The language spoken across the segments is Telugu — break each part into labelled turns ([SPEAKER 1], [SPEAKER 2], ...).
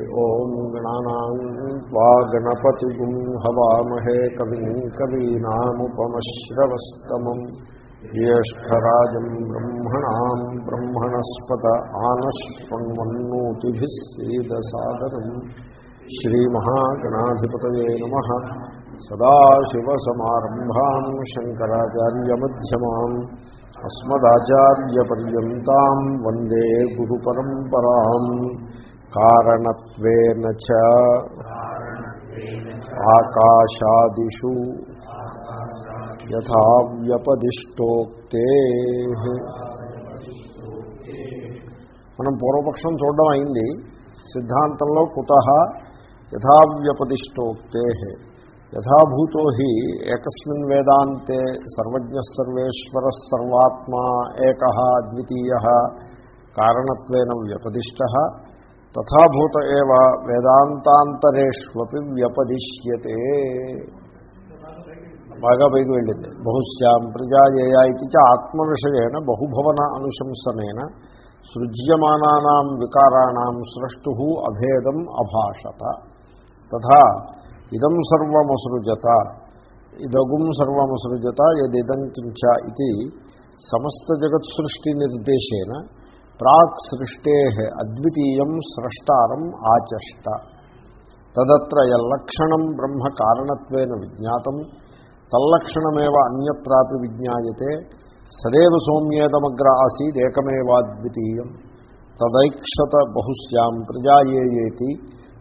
[SPEAKER 1] ఓం గణానాం వా గణపతిగుం హవామహే కవిం కవీనాముపమశ్రవస్తమం. జ్యేష్టరాజం బ్రహ్మణాం బ్రహ్మణస్పత ఆనశ్వన్మన్నోతిభిస్సీదసాదనం శ్రీమహాగణాధిపతయే నమ. సదాశివసమారంభాం శంకరాచార్యమ్యమాం అస్మదాచార్యపర్యంతం వందే గురు పరంపరాం కారణత్వేన చ ఆకాశాదిషు యథావ్యపదిష్టోక్తే మనం పూర్వపక్షం చూడడం అయింది. సిద్ధాంతంలో కుత యథావ్యపదిష్టోక్తే యథాభూతో హి ఏకస్మిన్ వేదాంతే సర్వజ్ఞ సర్వేశ్వర సర్వాత్మా ఏక ద్వితీయ కారణత్వేన వ్యపదిష్ట. తథాభూత ఏవ వేదాంతాంతరేష్వపి వ్యపదిశ్యతే. బాగా పైకి వెళ్ళింది. బహుశ్యాం ప్రజాయేయా ఇది చ ఆత్మవిషయేణ బహుభవన అనుశంసనేన సృజ్యమానానాం వికారాణం స్రష్టు అభేదం అభాషత. తథా ఇదం సర్వమసృజత. ఇదగుం సర్వమసృజత యదిదం కించ ఇది సమస్త జగత్సృష్టి నిర్దేశేన ప్రాక్ సృష్టే అద్వితీయం స్రష్టారం ఆచష్ట. తదత్ర యల్లక్షణం బ్రహ్మ కారణత్వేన విజ్ఞాతం. తల్లక్షణమేవ అన్యత్రాపి విజ్ఞాయతే. సదేవ సౌమ్యేదమగ్ర ఆసీదేకమేవాద్వితీయం తదైక్షత బహుశ్యాం ప్రజాయేయేతి.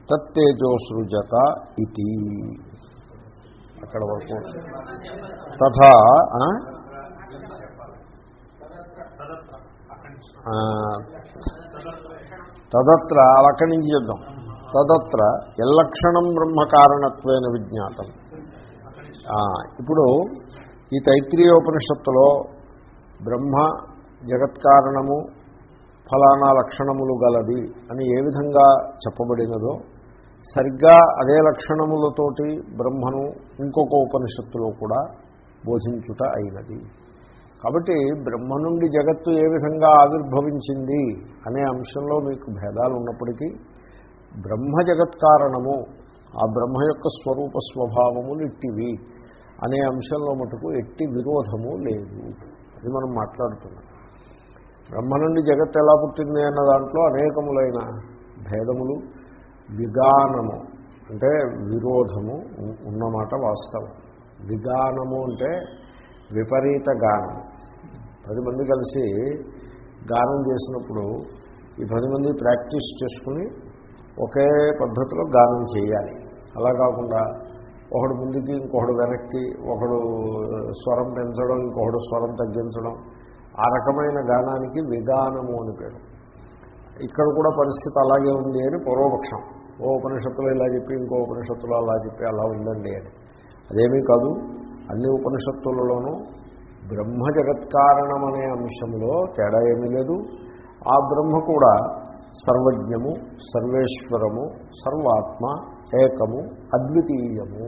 [SPEAKER 1] తత్తేజోసృజత ఇది అక్కడ వరకు. తథా తదత్ర అక్కడి నుంచి చెప్దాం తదత్ర ఎల్లక్షణం బ్రహ్మకారణత్వైన విజ్ఞాతం. ఇప్పుడు ఈ తైత్రీయోపనిషత్తులో బ్రహ్మ జగత్కారణము ఫలానా లక్షణములు గలది అని ఏ విధంగా చెప్పబడినదో సరిగ్గా అదే లక్షణములతోటి బ్రహ్మను ఇంకొక ఉపనిషత్తులో కూడా బోధించుట అయినది. కాబట్టి బ్రహ్మ నుండి జగత్తు ఏ విధంగా ఆవిర్భవించింది అనే అంశంలో మీకు భేదాలు ఉన్నప్పటికీ బ్రహ్మ జగత్ కారణము ఆ బ్రహ్మ యొక్క స్వరూప స్వభావములు ఇట్టివి అనే అంశంలో మటుకు ఎట్టి విరోధము లేదు. అది మనం మాట్లాడుతున్నాం. బ్రహ్మ నుండి జగత్ ఎలా పుట్టింది అన్న దాంట్లో అనేకములైన భేదములు విగానము అంటే విరోధము ఉన్నమాట వాస్తవం. విగానము అంటే విపరీత గానం పది మంది కలిసి గానం చేసినప్పుడు ఈ పది మంది ప్రాక్టీస్ చేసుకుని ఒకే పద్ధతిలో గానం చేయాలి. అలా కాకుండా ఒకడు ముందుకి ఇంకొకడు వెనక్కి ఒకడు స్వరం పెంచడం ఇంకొకడు స్వరం తగ్గించడం ఆ రకమైన గానానికి విగానము అని పేరు. ఇక్కడ కూడా పరిస్థితి అలాగే ఉంది అని పూర్వపక్షం ఓ ఉపనిషత్తులు ఇలా చెప్పి ఇంకో ఉపనిషత్తులు అలా చెప్పి అలా ఉందండి అని. అదేమీ కాదు అన్ని ఉపనిషత్తులలోనూ బ్రహ్మ జగత్కారణం అనే అంశంలో తేడా ఏమీ లేదు. ఆ బ్రహ్మ కూడా సర్వజ్ఞము సర్వేశ్వరము సర్వాత్మ ఏకము అద్వితీయము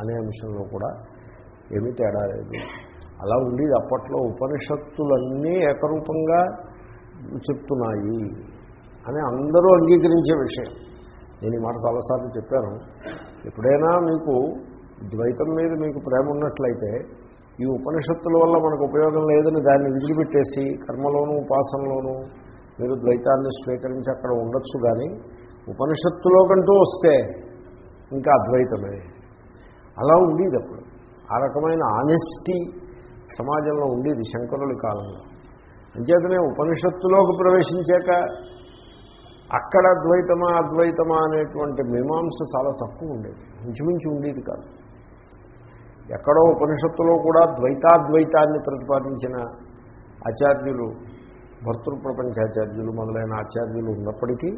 [SPEAKER 1] అనే అంశంలో కూడా ఏమీ తేడా లేదు. అలా ఉండేది. అప్పట్లో ఉపనిషత్తులన్నీ ఏకరూపంగా చెప్తున్నాయి అని అందరూ అంగీకరించే విషయం. నేను ఈ మాట చాలాసార్లు చెప్పాను. ఎప్పుడైనా మీకు ద్వైతం మీద మీకు ప్రేమ ఉన్నట్లయితే ఈ ఉపనిషత్తుల వల్ల మనకు ఉపయోగం లేదని దాన్ని విదిలిపెట్టేసి కర్మలోనూ ఉపాసనలోనూ మీరు ద్వైతాన్ని స్వీకరించి అక్కడ ఉండొచ్చు కానీ ఉపనిషత్తులో కంటూ వస్తే ఇంకా అద్వైతమే. అలా ఉండేది అప్పుడు. ఆ రకమైన ఆనెస్టీ సమాజంలో ఉండేది శంకరుల కాలంలో. అంచేతనే ఉపనిషత్తులోకి ప్రవేశించాక అక్కడ ద్వైతమా అద్వైతమా అనేటువంటి మీమాంస చాలా తక్కువ ఉండేది. ఇంచుమించు ఉండేది కాదు. ఎక్కడో ఉపనిషత్తులో కూడా ద్వైతాద్వైతాన్ని ప్రతిపాదించిన ఆచార్యులు భర్తృప్రపంచాచార్యులు మొదలైన ఆచార్యులు ఉన్నప్పటికీ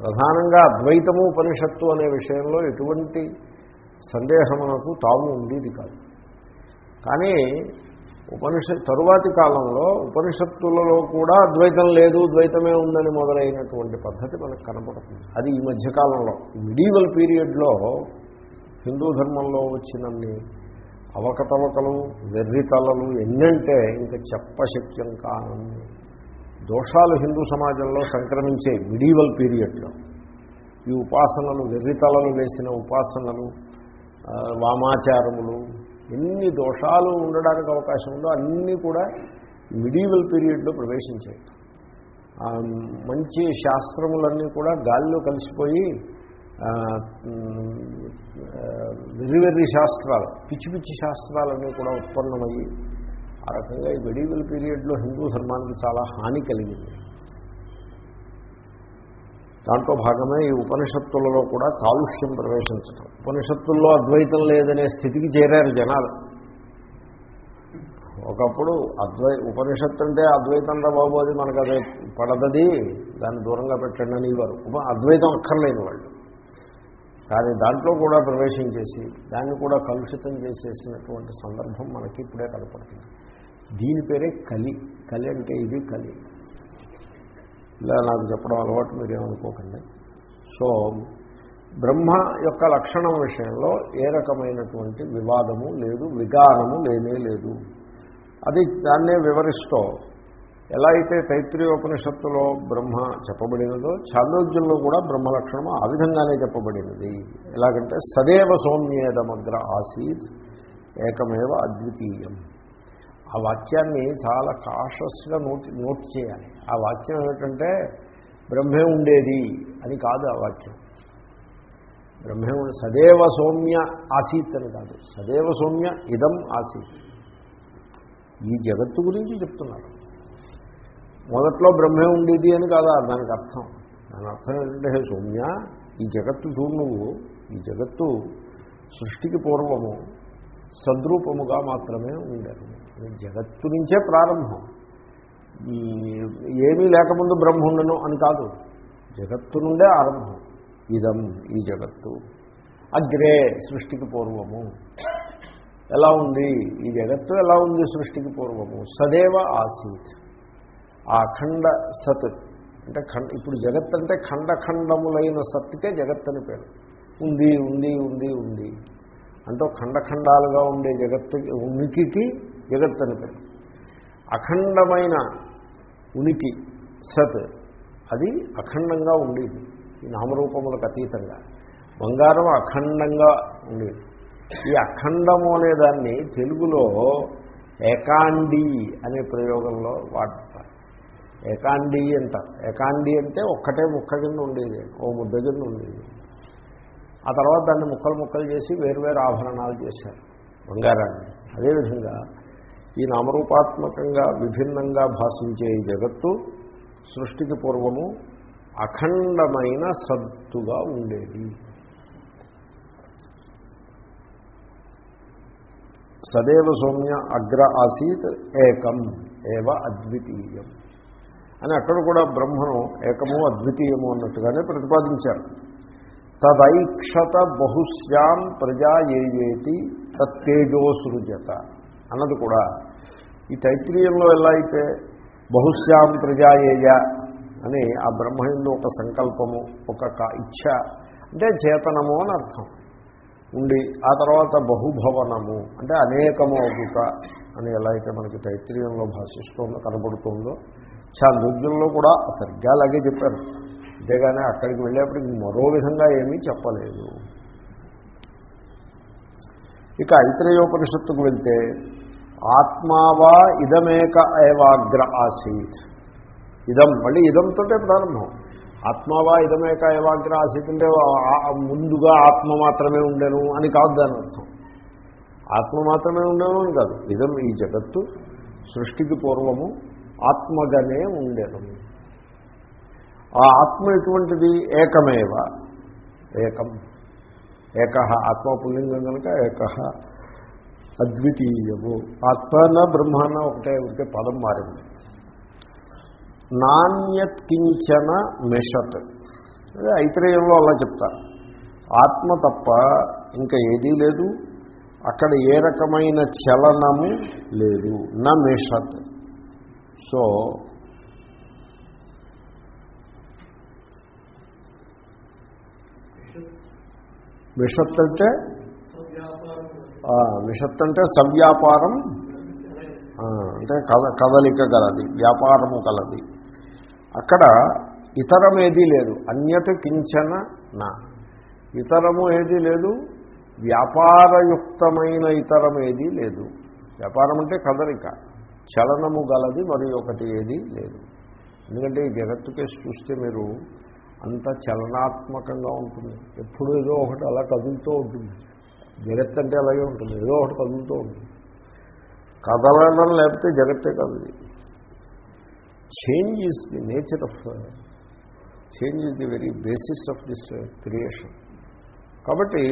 [SPEAKER 1] ప్రధానంగా అద్వైతము ఉపనిషత్తు అనే విషయంలో ఎటువంటి సందేహమునకు తాము ఉండేది కాదు. కానీ ఉపనిషత్ తరువాతి కాలంలో ఉపనిషత్తులలో కూడా అద్వైతం లేదు ద్వైతమే ఉందని మొదలైనటువంటి పద్ధతి మనకు కనపడుతుంది. అది ఈ మధ్యకాలంలో మిడీవల్ పీరియడ్లో హిందూ ధర్మంలో వచ్చినన్ని అవకతవకలు వెర్రితలలు ఎన్నంటే ఇంకా చెప్పశక్యం కానుంది దోషాలు హిందూ సమాజంలో సంక్రమించే మిడీవల్ పీరియడ్లో ఈ ఉపాసనలు వెర్రితలలు వేసిన ఉపాసనలు వామాచారములు ఎన్ని దోషాలు ఉండడానికి అవకాశం ఉందో అన్నీ కూడా మిడీవల్ పీరియడ్లో ప్రవేశించాయి. మంచి శాస్త్రములన్నీ కూడా గాలిలో కలిసిపోయి వెర్రి వెర్రి శాస్త్రాలు పిచ్చి పిచ్చి శాస్త్రాలన్నీ కూడా ఉత్పన్నమయ్యి ఆ రకంగా ఈ మెడివల్ పీరియడ్లో హిందూ ధర్మానికి చాలా హాని కలిగింది. దాంట్లో భాగమే ఈ ఉపనిషత్తులలో కూడా కాలుష్యం ప్రవేశించడం ఉపనిషత్తుల్లో అద్వైతం లేదనే స్థితికి చేరారు జనాలు. ఒకప్పుడు అద్వై ఉపనిషత్తు అంటే అద్వైతం రా బాబు అది మనకు అదే పడదది దాన్ని దూరంగా పెట్టండి అనేవారు ఉప అద్వైతం అక్కర్లేని వాళ్ళు. కానీ దాంట్లో కూడా ప్రవేశించేసి దాన్ని కూడా కలుషితం చేసేసినటువంటి సందర్భం మనకి ఇప్పుడే కనపడుతుంది. దీని పేరే కలి. కలి అంటే ఇది కలి. ఇలా నాకు చెప్పడం అలవాటు మీరేమనుకోకండి. సో బ్రహ్మ యొక్క లక్షణం విషయంలో ఏ రకమైనటువంటి వివాదము లేదు విగానము లేనే లేదు. అది దాన్నే వివరిస్తూ ఎలా అయితే తైత్రీయోపనిషత్తులో బ్రహ్మ చెప్పబడినదో చాంద్రోద్యంలో కూడా బ్రహ్మ లక్షణము ఆ విధంగానే చెప్పబడినది. ఎలాగంటే సదేవ సౌమ్యేదమగ్ర ఆసీత్ ఏకమేవ అద్వితీయం. ఆ వాక్యాన్ని చాలా కాషస్గా నోట్ నోట్ చేయాలి. ఆ వాక్యం ఏమిటంటే బ్రహ్మే ఉండేది అని కాదు ఆ వాక్యం. బ్రహ్మే సదేవ సౌమ్య ఆసీత్ అని కాదు. సదేవ సౌమ్య ఇదం ఆసీత్. ఈ జగత్తు గురించి చెప్తున్నారు. మొదట్లో బ్రహ్మే ఉండేది అని కాదా దానికి అర్థం. దాని అర్థం ఏంటంటే హే సౌమ్య ఈ జగత్తు చూడు నువ్వు ఈ జగత్తు సృష్టికి పూర్వము సద్రూపముగా మాత్రమే ఉండేది. జగత్తు నుంచే ప్రారంభం. ఈ ఏమీ లేకముందు బ్రహ్మ ఉండను అని కాదు జగత్తు నుండే ఆరంభం. ఇదం ఈ జగత్తు. అగ్రే సృష్టికి పూర్వము. ఎలా ఉంది? ఈ జగత్తు ఎలా ఉంది సృష్టికి పూర్వము? సదేవ ఆసీత్. ఆ అఖండ సత్ అంటే ఖండ ఇప్పుడు జగత్ అంటే ఖండఖండములైన సత్తుకే జగత్ అని పేరు. ఉంది ఉంది ఉంది ఉంది. అంటే ఖండఖండాలుగా ఉండే జగత్తు ఉనికికి జగత్ అని పేరు. అఖండమైన ఉనికి సత్ అది అఖండంగా ఉండేది. ఈ నామరూపములకు అతీతంగా. బంగారం అఖండంగా ఉండేది. ఈ అఖండము అనేదాన్ని తెలుగులో ఏకాండి అనే ప్రయోగంలో వాడతారు ఏకాండి అంటారు ఏకాండి అంటే ఒక్కటే ముక్క కింద ఉండేది ఓ ముద్ద కింద ఉండేది. ఆ తర్వాత దాన్ని ముక్కలు ముక్కలు చేసి వేరువేరు ఆభరణాలు చేశారు బంగారాన్ని. అదేవిధంగా ఈ నామరూపాత్మకంగా విభిన్నంగా భాషించే ఈ జగత్తు సృష్టికి పూర్వము అఖండమైన సత్తుగా ఉండేది. సదేవ సౌమ్య అగ్ర ఆసీత్ ఏకం ఏవ అద్వితీయం. అని అక్కడ కూడా బ్రహ్మను ఏకము అద్వితీయము అన్నట్టుగానే ప్రతిపాదించారు. తదైక్షత బహుశ్యాం ప్రజా ఏయేతి తత్తేజోసృజత అన్నది కూడా ఈ తైత్రీయంలో ఎలా అయితే బహుశ్యాం ప్రజాయేయ అని ఆ బ్రహ్మయందు ఒక సంకల్పము ఒక ఇచ్ఛ అంటే చేతనము అని అర్థం. ఉండి ఆ తర్వాత బహుభవనము అంటే అనేకము అవుట అని ఎలా అయితే మనకి తైత్రీయంలో భాషిస్తుందో కనబడుతుందో చాంద్రోగ్యంలో కూడా సరిగ్గా అలాగే చెప్పారు. అంతేగాని అక్కడికి వెళ్ళేప్పటికి మరో విధంగా ఏమీ చెప్పలేదు. ఇక ఐత్రేయోపనిషత్తుకు వెళ్తే ఆత్మావా ఇదమేక ఏవాగ్ర ఆసీత్. ఇదం మళ్ళీ ఇదంతో ప్రారంభం. ఆత్మావా ఇదమేక ఏవాగ్ర ఆసీత్ అంటే ముందుగా ఆత్మ మాత్రమే ఉండేను అని కాదు దాని అర్థం. ఆత్మ మాత్రమే ఉండేను అని కాదు. ఇదం ఈ జగత్తు సృష్టికి పూర్వము ఆత్మగానే ఉండేను. ఆ ఆత్మ ఎటువంటిది? ఏకమేవ? ఏకం. ఏక ఆత్మ పుల్లింగం కనుక ఏక అద్వితీయము. ఆత్మన బ్రహ్మాన ఒకటే ఒకటే పదం మారింది. నాణ్యత్ కించన మెషత్. అదే ఐతరేయంలో అలా చెప్తారు ఆత్మ తప్ప ఇంకా ఏదీ లేదు. అక్కడ ఏ రకమైన చలనము లేదు. నా మెషత్. సో విషత్ అంటే? విషత్ అంటే సవ్యాపారం. అంటే కద కదలిక గలది వ్యాపారము కలది. అక్కడ ఇతరమేదీ లేదు. అన్యత కించన నా. ఇతరము ఏదీ లేదు వ్యాపారయుక్తమైన ఇతరం ఏదీ లేదు. వ్యాపారం అంటే కదలిక. చలనము గలది మరి ఒకటి ఏది లేదు. ఎందుకంటే ఈ జగత్తు కేసు చూస్తే మీరు అంత చలనాత్మకంగా ఉంటుంది. ఎప్పుడూ ఏదో ఒకటి అలా కదులుతూ ఉంటుంది. జగత్ అంటే అలాగే ఉంటుంది. ఏదో ఒకటి కదులుతూ ఉంటుంది. కదలడం లేకపోతే జగత్తే కదలి change is the nature of change is the very basis of this creation కాబట్టి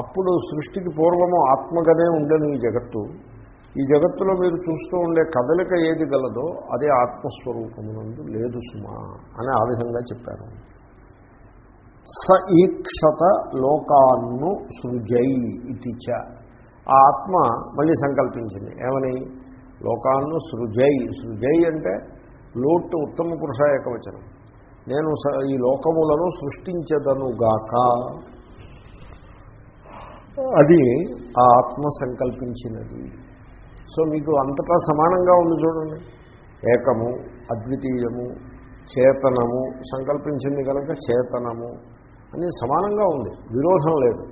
[SPEAKER 1] అప్పుడు సృష్టికి పూర్వము ఆత్మగానే ఉండను ఈ జగత్తు. ఈ జగత్తులో మీరు చూస్తూ ఉండే కదలిక ఏది గలదో అదే ఆత్మస్వరూపమునందు లేదు సుమా అని ఆ విధంగా చెప్పారు. స ఈక్షత లోకాన్ను సృజై ఇది చ. ఆ ఆత్మ మళ్ళీ సంకల్పించింది. ఏమని? లోకాన్ను సృజై. సృజై అంటే లోటు ఉత్తమ పురుష ఏకవచనం. నేను స- ఈ లోకములను సృష్టించదనుగాక అది ఆ ఆత్మ సంకల్పించినది. సో మీకు అంతటా సమానంగా ఉంది చూడండి. ఏకము అద్వితీయము చేతనము సంకల్పించింది కనుక చేతనము అని సమానంగా ఉంది. విరోధం లేదు.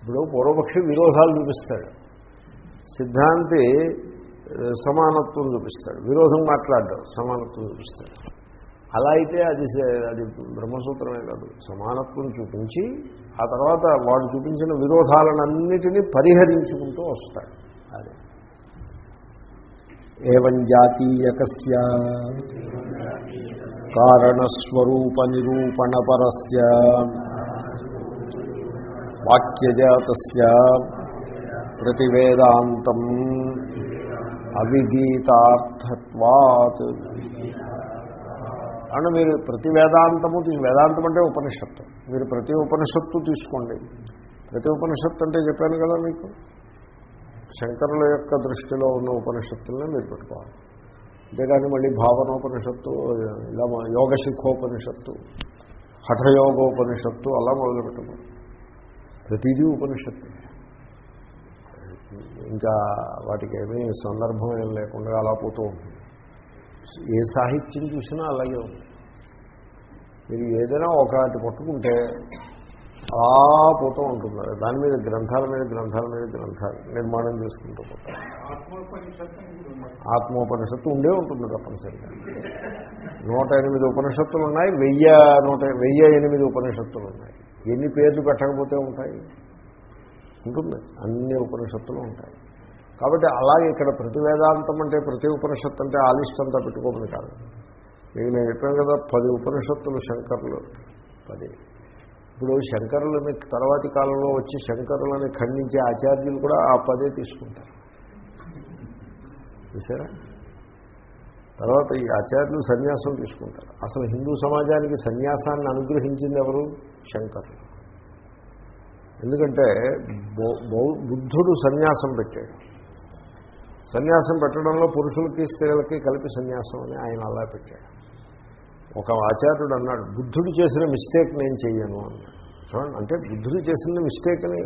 [SPEAKER 1] ఇప్పుడు పూర్వపక్షి విరోధాలు చూపిస్తాడు. సిద్ధాంతి సమానత్వం చూపిస్తాడు. విరోధం మాట్లాడ్డాడు సమానత్వం చూపిస్తాడు. అలా అయితే అది అది బ్రహ్మసూత్రమే కాదు. సమానత్వం చూపించి ఆ తర్వాత వాడు చూపించిన విరోధాలన్నిటినీ పరిహరించుకుంటూ వస్తాడు. అది. ఏవం జాతీయకస్య. కారణస్వరూప నిరూపణపరస్ వాక్యజాతస్య. ప్రతివేదాంతం అవిగీతార్థత్వాత్. అంటే మీరు ప్రతి వేదాంతము తీసు వేదాంతం అంటే ఉపనిషత్తు. మీరు ప్రతి ఉపనిషత్తు తీసుకోండి. ప్రతి ఉపనిషత్తు అంటే చెప్పాను కదా మీకు? శంకరుల యొక్క దృష్టిలో ఉన్న ఉపనిషత్తులనే మీరు పెట్టుకోవాలి. అంతేగాని మళ్ళీ భావనోపనిషత్తు ఇలా యోగ శిఖోపనిషత్తు హఠయోగోపనిషత్తు అలా మొదలు పెట్టుకోవాలి ప్రతిదీ ఉపనిషత్తు. ఇంకా వాటికి ఏమీ సందర్భం ఏం లేకుండా అలా పోతూ ఉంటుంది. ఏ సాహిత్యం చూసినా అలాగే ఉంది. మీరు ఏదైనా ఒకటి పట్టుకుంటే అలా పోతూ ఉంటుంది. దాని మీద గ్రంథాల మీద గ్రంథాల మీద గ్రంథాలు నిర్మాణం చేసుకుంటూ పోతారు ఆత్మోపనిషత్తు ఉండే ఉంటుంది తప్పనిసరిగా. నూట ఎనిమిది ఉపనిషత్తులు ఉన్నాయి వెయ్యి నూట వెయ్యి ఎనిమిది ఉపనిషత్తులు ఉన్నాయి. ఎన్ని పేర్లు పెట్టకపోతే ఉంటాయి? ఉంటుంది. అన్ని ఉపనిషత్తులు ఉంటాయి. కాబట్టి అలాగే ఇక్కడ ప్రతి వేదాంతం అంటే ప్రతి ఉపనిషత్తు అంటే ఆ లిస్ట్ అంతా పెట్టుకోమని కాదు. మీకు నేను చెప్పాను కదా పది ఉపనిషత్తులు శంకర్లు. పది. ఇప్పుడు శంకరులని తర్వాతి కాలంలో వచ్చి శంకరులని ఖండించే ఆచార్యులు కూడా ఆ పదే తీసుకుంటారు. చూసారా? తర్వాత ఈ ఆచార్యులు సన్యాసం తీసుకుంటారు. అసలు హిందూ సమాజానికి సన్యాసాన్ని అనుగ్రహించింది ఎవరు? శంకరులు. ఎందుకంటే బౌ- బుద్ధుడు సన్యాసం పెట్టాడు. సన్యాసం పెట్టడంలో పురుషులకి స్త్రీలకి కలిపి సన్యాసం అని ఆయన అలా పెట్టాడు. ఒక ఆచార్యుడు అన్నాడు బుద్ధుడు చేసిన మిస్టేక్ నేను చెయ్యను అన్నాడు. చూడండి అంటే బుద్ధుడు చేసిన మిస్టేక్ అని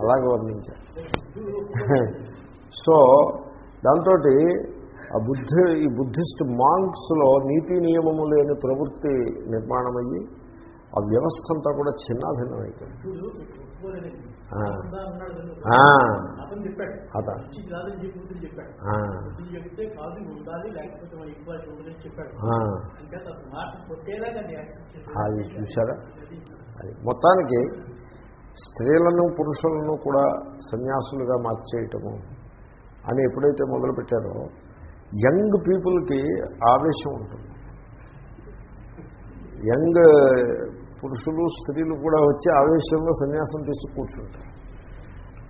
[SPEAKER 1] అలాగే వర్ణించాడు సో దాంతో ఆ బుద్ధి ఈ బుద్ధిస్ట్ మాంక్స్లో నీతి నియమము లేని ప్రవృత్తి నిర్మాణమయ్యి ఆ వ్యవస్థ అంతా కూడా చిన్నాభిన్నమైపోయింది.
[SPEAKER 2] అది.
[SPEAKER 1] చూసారా అది. మొత్తానికి స్త్రీలను పురుషులను కూడా సన్యాసులుగా మార్చేయటము అని ఎప్పుడైతే మొదలుపెట్టారో యంగ్ పీపుల్కి ఆవేశం ఉంటుంది. యంగ్ పురుషులు స్త్రీలు కూడా వచ్చి ఆవేశంలో సన్యాసం తీసి కూర్చుంటారు.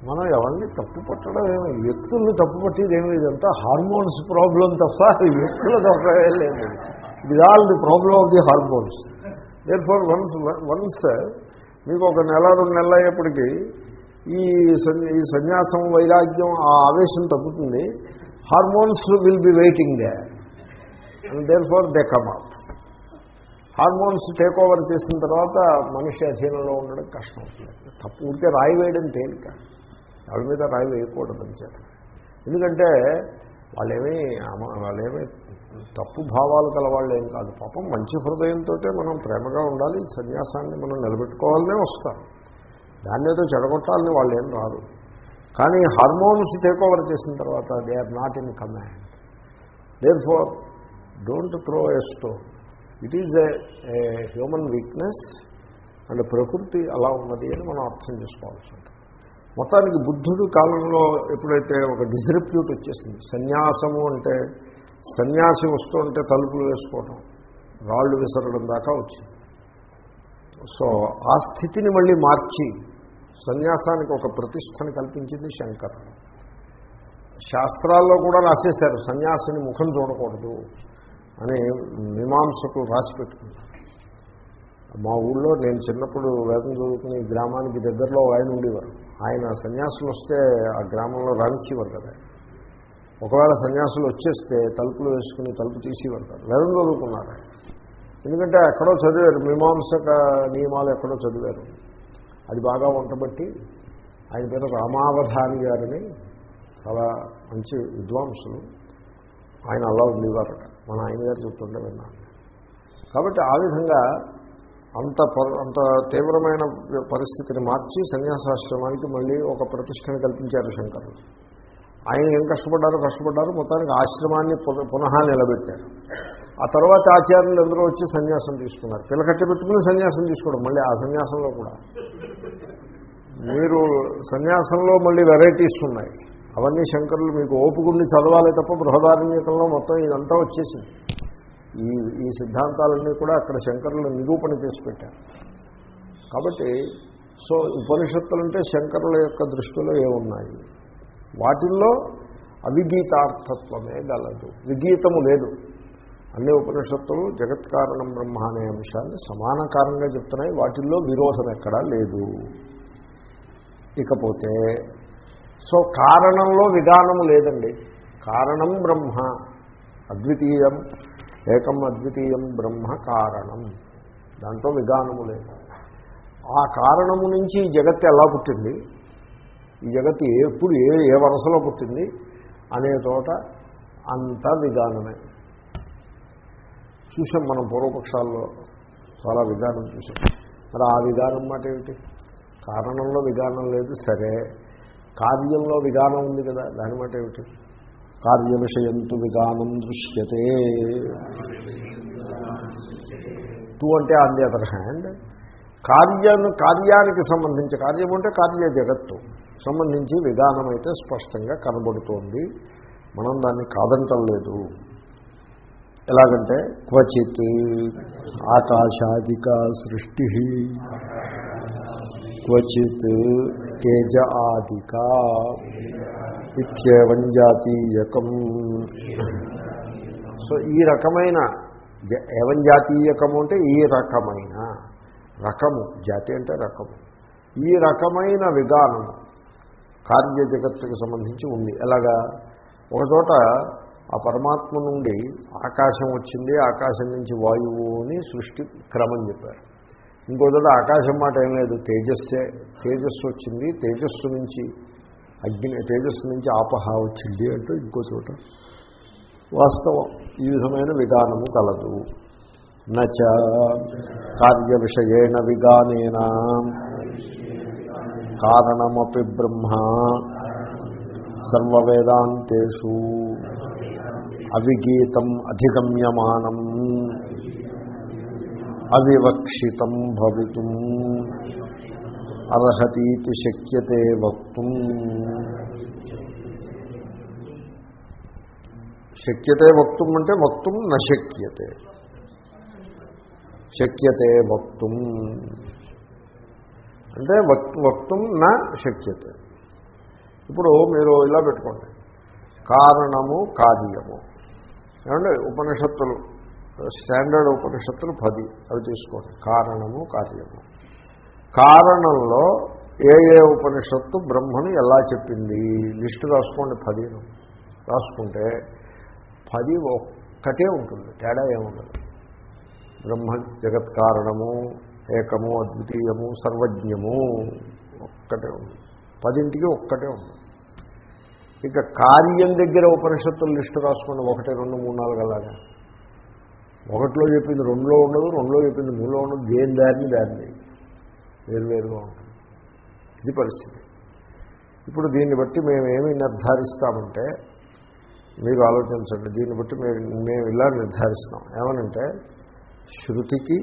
[SPEAKER 1] మనం ఎవరిని తప్పు పట్టడం ఏమి? వ్యక్తుల్ని తప్పు పట్టేది ఏమి ఇదంతా హార్మోన్స్ ప్రాబ్లం తప్ప వ్యక్తుల తప్ప లేదు. It all the problem of the hormones therefore once once మీకు ఒక నెల రెండు నెలలు అయ్యేప్పటికీ ఈ ఈ సన్యాసం వైరాగ్యం ఆ ఆవేశం తగ్గుతుంది hormones will be waiting they and therefore they come up hormones take over చేసిన తర్వాత మనిషి అధీనంలో ఉండడం కష్టం. అవుతుంది తప్పు ఊరికే రాయి వేయడం తేలిక. ఎవరి మీద రాయి వేయకూడదు అని చేత. ఎందుకంటే వాళ్ళేమీ వాళ్ళేమీ తప్పు భావాలు కలవాళ్ళు ఏం కాదు. పాపం మంచి హృదయంతో మనం ప్రేమగా ఉండాలి సన్యాసాన్ని మనం నిలబెట్టుకోవాలనే వస్తాం దాన్ని ఏదో చెడగొట్టాలని వాళ్ళు ఏం రాదు కానీ హార్మోన్స్ టేక్ ఓవర్ చేసిన తర్వాత they are not in command. Therefore don't throw a stone it is a human weakness and ప్రకృతి అలా ఉన్నది అని మనం అర్థం చేసుకోవాల్సి ఉంటుంది. మొత్తానికి బుద్ధుడు కాలంలో ఎప్పుడైతే ఒక డిస్రిప్యూట్ వచ్చేసింది సన్యాసము అంటే సన్యాసి వస్తుంటే తలుపులు వేసుకోవడం రాళ్ళు విసరడం దాకా వచ్చింది. సో ఆ స్థితిని మళ్ళీ మార్చి సన్యాసానికి ఒక ప్రతిష్టను కల్పించింది శంకరుడు. శాస్త్రాల్లో కూడా రాసేశారు సన్యాసిని ముఖం చూడకూడదు. అని మీమాంసకు రాసి పెట్టుకున్నారు మా ఊళ్ళో నేను చిన్నప్పుడు వేదం చదువుకుని గ్రామానికి దగ్గరలో ఆయన ఉండేవారు. ఆయన సన్యాసులు వస్తే ఆ గ్రామంలో రాణించేవారు కదా. ఒకవేళ సన్యాసులు వచ్చేస్తే తలుపులు వేసుకుని తలుపు తీసేవారు కాదు. వేదం చదువుకున్నారు ఎందుకంటే ఎక్కడో చదివారు మీమాంసక నియమాలు ఎక్కడో చదివారు. అది బాగా వంటబట్టి ఆయన పేరు రామావధాని గారిని చాలా మంచి విద్వాంసులు. ఆయన అలా ఉండేవారట. మన ఆయన గారు చెప్తుంటే విన్నాను కాబట్టి ఆ విధంగా అంత ప- అంత తీవ్రమైన పరిస్థితిని మార్చి సన్యాసాశ్రమానికి మళ్ళీ ఒక ప్రతిష్టను కల్పించారు శంకరులు. ఆయన ఏం కష్టపడ్డారు కష్టపడ్డారు మొత్తానికి ఆశ్రమాన్ని పున- పునః నిలబెట్టారు. ఆ తర్వాత ఆచార్యులు అందరూ వచ్చి సన్యాసం తీసుకున్నారు. పిల్లకట్టి పెట్టుకుని సన్యాసం తీసుకోవడం మళ్ళీ ఆ సన్యాసంలో కూడా. మీరు సన్యాసంలో మళ్ళీ వెరైటీస్ ఉన్నాయి. అవన్నీ శంకరులు మీకు ఓపుకుండి చదవాలి తప్ప బృహదారణ్యకంలో మొత్తం ఇదంతా వచ్చేసింది. ఈ ఈ సిద్ధాంతాలన్నీ కూడా అక్కడ శంకరులు నిరూపణ చేసి పెట్టారు. కాబట్టి సో ఉపనిషత్తులంటే శంకరుల యొక్క దృష్టిలో ఏమున్నాయి? వాటిల్లో అవిగీతార్థత్వమే గలదు. విగీతము లేదు. అన్ని ఉపనిషత్తులు జగత్కారణం బ్రహ్మ అనే అంశాన్ని సమాన కారణంగా చెప్తున్నాయి. వాటిల్లో విరోధం ఎక్కడా లేదు. ఇకపోతే సో కారణంలో విధానము లేదండి. కారణం బ్రహ్మ అద్వితీయం. ఏకం అద్వితీయం బ్రహ్మ కారణం. దాంట్లో విధానము లేదు. ఆ కారణము నుంచి ఈ జగత్తు ఎలా పుట్టింది? ఈ జగత్తు ఎప్పుడు ఏ ఏ వరుసలో పుట్టింది? అనే చోట అంత విధానమే. చూసాం మనం పూర్వపక్షాల్లో చాలా విధానం చూసాం మరి ఆ విధానం మాట ఏమిటి? కారణంలో విధానం లేదు సరే. కార్యంలో విధానం ఉంది కదా దాని మాట ఏమిటి? కార్య విషయంతు విధానం దృశ్యతే. టూ అంటే ఆన్ ది అదర్ హ్యాండ్ కార్యాన్ని కార్యానికి సంబంధించి కార్యం అంటే కార్య జగత్తు. సంబంధించి విధానం అయితే స్పష్టంగా కనబడుతోంది. మనం దాన్ని కాదంటలేదు ఎలాగంటే క్వచిత్ ఆకాశాదిక సృష్టి క్వచిత్ తేజ ఆదిక ఇత్యేవం జాతీయకం. సో ఈ రకమైన ఏవం జాతీయకము అంటే ఈ రకమైన రకము. జాతి అంటే రకము. ఈ రకమైన విధానము కార్య జగత్తుకు సంబంధించి ఉంది. ఎలాగా? ఒక చోట ఆ పరమాత్మ నుండి ఆకాశం వచ్చింది ఆకాశం నుంచి వాయువు అని సృష్టి క్రమం చెప్పారు. ఇంకో చోట ఆకాశం మాట ఏం లేదు. తేజస్సే. తేజస్సు వచ్చింది. తేజస్సు నుంచి అగ్ని తేజస్సు నుంచి ఆపహ వచ్చింది అంటూ ఇంకో చోట. వాస్తవం. ఈ విధమైన విధానము కలదు. నచ కార్య విషయేణ విగానేన కారణమపి బ్రహ్మ. సర్వవేదాంతేషు. అవిగీతం అధిగమ్యమానం. అవివక్షితం భవితుం అర్హతీతి శక్యతే వక్తుం. శక్యతే వక్తుం అంటే వక్తుం నశక్యతే. శక్యతే వక్తుం. అంటే వక్ వక్తుం నా శక్యతే. ఇప్పుడు మీరు ఇలా పెట్టుకోండి. కారణము కార్యము. ఏమంటే ఉపనిషత్తులు. స్టాండర్డ్ ఉపనిషత్తులు పది. అవి తీసుకోండి. కారణము కార్యము. కారణంలో ఏ ఏ ఉపనిషత్తు బ్రహ్మను ఎలా చెప్పింది? లిస్టు రాసుకోండి పదిను. రాసుకుంటే పది ఒక్కటే ఉంటుంది. తేడా ఏముండదు. బ్రహ్మ జగత్ కారణము ఏకము అద్వితీయము సర్వజ్ఞము ఒక్కటే ఉంది. పదింటికి ఒక్కటే ఉంది. ఇక కార్యం దగ్గర ఉపనిషత్తులు లిస్టు రాసుకోండి. ఒకటి రెండు మూడు నాలుగు అలాగా. ఒకటిలో చెప్పింది రెండులో ఉండదు రెండులో చెప్పింది మూడులో ఉండదు దేని దారిని దారిని వేరువేరుగా ఉంటుంది. ఇది పరిస్థితి. ఇప్పుడు దీన్ని బట్టి మేమేమి నిర్ధారిస్తామంటే మీరు ఆలోచించండి దీన్ని బట్టి మేము మేము ఇలా నిర్ధారిస్తాం. ఏమనంటే శృతికి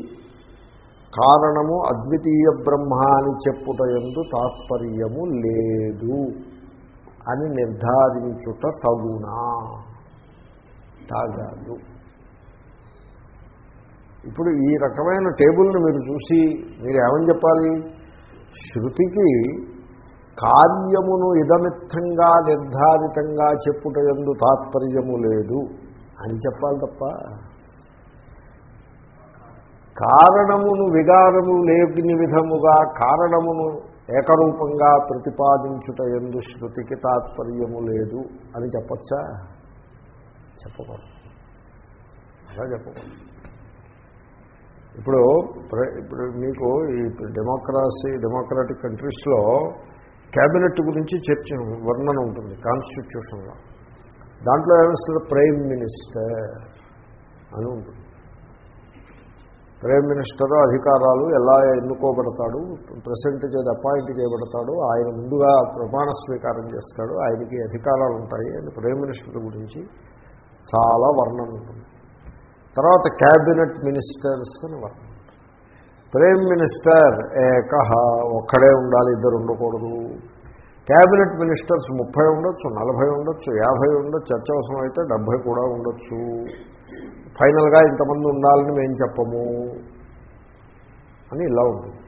[SPEAKER 1] కారణము అద్వితీయ బ్రహ్మ అని చెప్పుట ఎందు తాత్పర్యము లేదు అని నిర్ధారించుట తగునా. తాగాదు. ఇప్పుడు ఈ రకమైన టేబుల్ని మీరు చూసి మీరు ఏమని చెప్పాలి? శృతికి కార్యమును ఇదమిత్తంగా నిర్ధారితంగా చెప్పుట ఎందు తాత్పర్యము లేదు అని చెప్పాలి తప్ప కారణమును విగారము లేని విధముగా కారణమును ఏకరూపంగా ప్రతిపాదించుట ఎందు శృతికి తాత్పర్యము లేదు అని చెప్పచ్చా? చెప్పకూడదు. అలా చెప్పకూడదు? ఇప్పుడు ఇప్పుడు మీకు ఈ డెమోక్రసీ డెమోక్రాటిక్ కంట్రీస్లో క్యాబినెట్ గురించి చర్చ వర్ణన ఉంటుంది కాన్స్టిట్యూషన్లో దాంట్లో ఏమిస్తుంది ప్రైమ్ మినిస్టర్ అని ఉంటుంది. ప్రైమ్ మినిస్టర్ అధికారాలు ఎలా ఎన్నుకోబడతాడు? ప్రెసిడెంట్ చేత అపాయింట్ చేయబడతాడు? ఆయన ముందుగా ప్రమాణ స్వీకారం చేస్తాడు. ఆయనకి అధికారాలు ఉంటాయి అని ప్రైమ్ మినిస్టర్ గురించి చాలా వర్ణన ఉంటుంది. తర్వాత క్యాబినెట్ మినిస్టర్స్ అని ప్రేమ్ ప్రైమ్ మినిస్టర్ ఏకహ ఒక్కడే ఉండాలి ఇద్దరు ఉండకూడదు. క్యాబినెట్ మినిస్టర్స్ ముప్పై ఉండొచ్చు నలభై ఉండొచ్చు యాభై ఉండొచ్చు అత్యవసరం అయితే డెబ్భై కూడా ఉండొచ్చు. ఫైనల్గా ఇంతమంది ఉండాలని మేము చెప్పము. అని ఇలా ఉంటుంది